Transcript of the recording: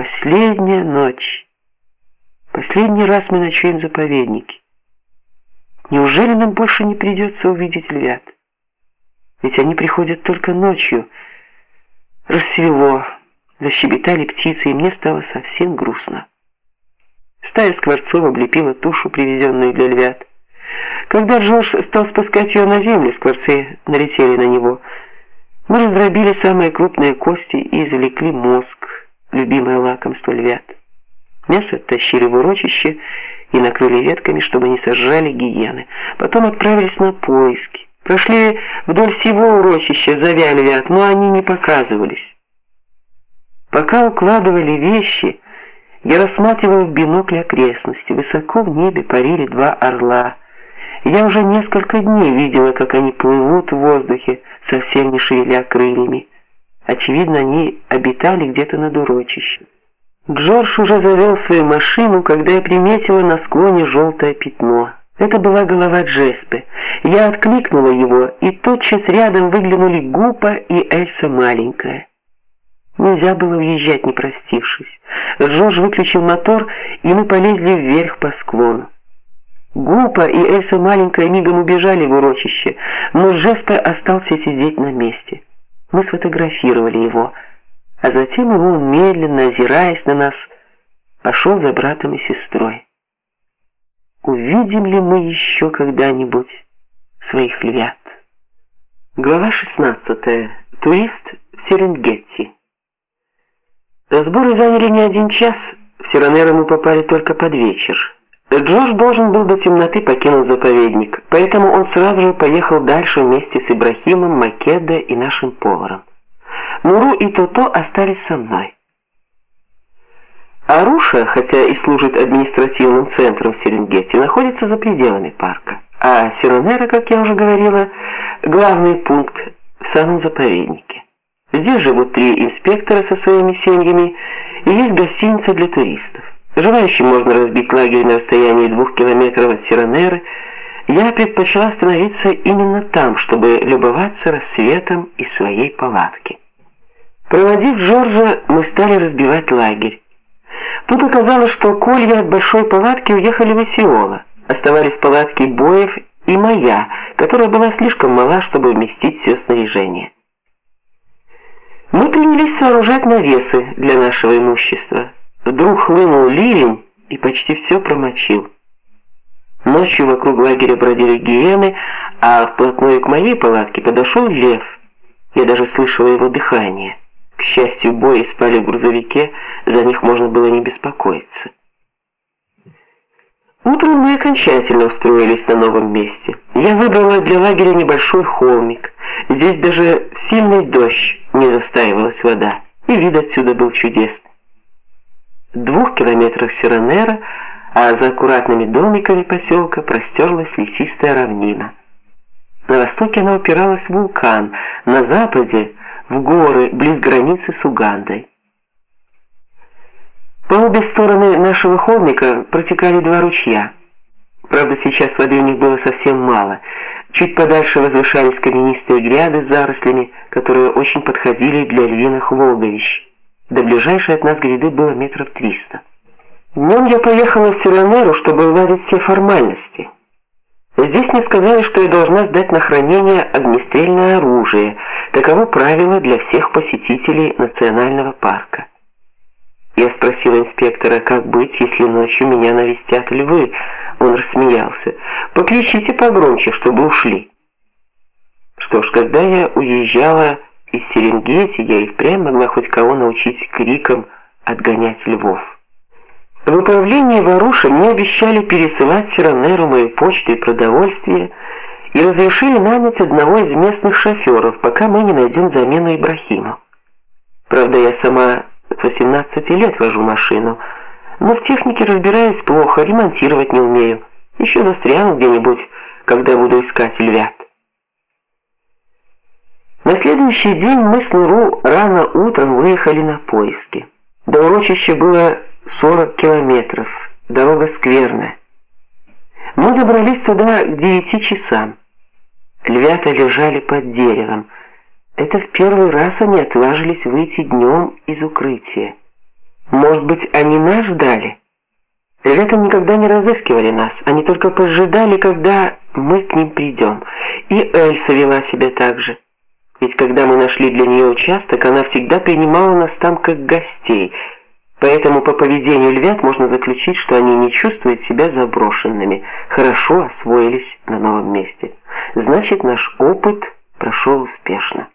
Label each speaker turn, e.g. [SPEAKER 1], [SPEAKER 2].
[SPEAKER 1] последняя ночь. Последний раз мы ночуем в заповеднике. Неужели нам больше не придется увидеть львят? Ведь они приходят только ночью. Рассвело, защебетали птицы, и мне стало совсем грустно. Стая скворцов облепила тушу, привезенную для львят. Когда Джордж стал спускать ее на землю, скворцы налетели на него. Мы раздробили самые крупные кости и извлекли мозг, любимое лакомство львят. Мясо оттащили в урочище и накрыли ветками, чтобы не сожрали гиены. Потом отправились на поиски. Прошли вдоль всего урочища, зовя львят, но они не показывались. Пока укладывали вещи, я рассматривал в бинокль окрестности. Высоко в небе парили два орла. Я уже несколько дней видела, как они плывут в воздухе, совсем не шевеля крыльями. Очевидно, они обитали где-то над урочищем. Джордж уже завел свою машину, когда я приметила на склоне желтое пятно. Это была голова Джеспе. Я откликнула его, и тотчас рядом выглянули Гупа и Эльса маленькая. Нельзя было въезжать, не простившись. Джордж выключил мотор, и мы полезли вверх по склону. Гупа и Эльса маленькая мигом убежали в урочище, но Джеспе остался сидеть на месте. Мы сфотографировали его, а затем он медленно, озираясь на нас, пошел за братом и сестрой. Увидим ли мы еще когда-нибудь своих львят? Глава 16. Турист в Серенгетти. Сборы заняли не один час. В Сиранеро мы попали только под вечер. Джош должен был до темноты покинуть заповедник, поэтому он сразу же поехал дальше вместе с Ибрахимом, Македо и нашим поваром. Нуру и Тото остались со мной. Аруша, хотя и служит административным центром в Серенгети, находится за пределами парка, а Сиранера, как я уже говорила, главный пункт в самом заповеднике. Здесь живут три инспектора со своими семьями, и есть гостиница для туристов. Желающим можно разбить лагерь на расстоянии двух километров от Сиранеры. Я предпочла остановиться именно там, чтобы любоваться рассветом из своей палатки. Проводив Джорджа, мы стали разбивать лагерь. Тут оказалось, что колья от большой палатки уехали в Исиола. Оставались палатки Боев и моя, которая была слишком мала, чтобы вместить все снаряжение. Мы принялись сооружать навесы для нашего имущества. Вдруг хлынул ливень и почти все промочил. Ночью вокруг лагеря бродили гиены, а вплотную к моей палатке подошел лев. Я даже слышала его дыхание. К счастью, бои спали в грузовике, за них можно было не беспокоиться. Утром мы окончательно устроились на новом месте. Я выбрала для лагеря небольшой холмик. Здесь даже сильный дождь не застаивалась вода, и вид отсюда был чудесный. В двух километрах Сиранера, а за аккуратными домиками поселка простерлась лесистая равнина. На востоке она упиралась в вулкан, на западе в горы близ границы с Угандой. По обе стороны нашего холмика протекали два ручья. Правда, сейчас воды у них было совсем мало. Чуть подальше возвышались каменистые гряды с зарослями, которые очень подходили для львиных логовищ. До ближайшей от нас гряды было метров триста. Днем я поехала в Сиранеру, чтобы уладить все формальности. Здесь мне сказали, что я должна сдать на хранение огнестрельное оружие. Таково правило для всех посетителей национального парка. Я спросила инспектора, как быть, если ночью меня навестят львы. Он рассмеялся. Покричите погромче, чтобы ушли. Что ж, когда я уезжала из Серенгети, я и впрямь могла хоть кого научить криком отгонять львов. В управлении Варуша мне обещали пересылать Сиранеру мою почту и продовольствие, и разрешили нанять одного из местных шоферов, пока мы не найдем замену Ибрахиму. Правда, я сама с 18 лет вожу машину, но в технике разбираюсь плохо, ремонтировать не умею. Еще застряну где-нибудь, когда буду искать львят. На следующий день мы с Нуру рано утром выехали на поиски. До урочища было 40 километров, дорога скверная. Мы добрались туда к девяти часам. Львята лежали под деревом. Это в первый раз они отважились выйти днем из укрытия. Может быть, они нас ждали? Ребята никогда не разыскивали нас, они только поджидали, когда мы к ним придем. И Эльса вела себя так же. Ведь когда мы нашли для нее участок, она всегда принимала нас там как гостей. Поэтому по поведению львят можно заключить, что они не чувствуют себя заброшенными, хорошо освоились на новом месте. Значит, наш опыт прошел успешно.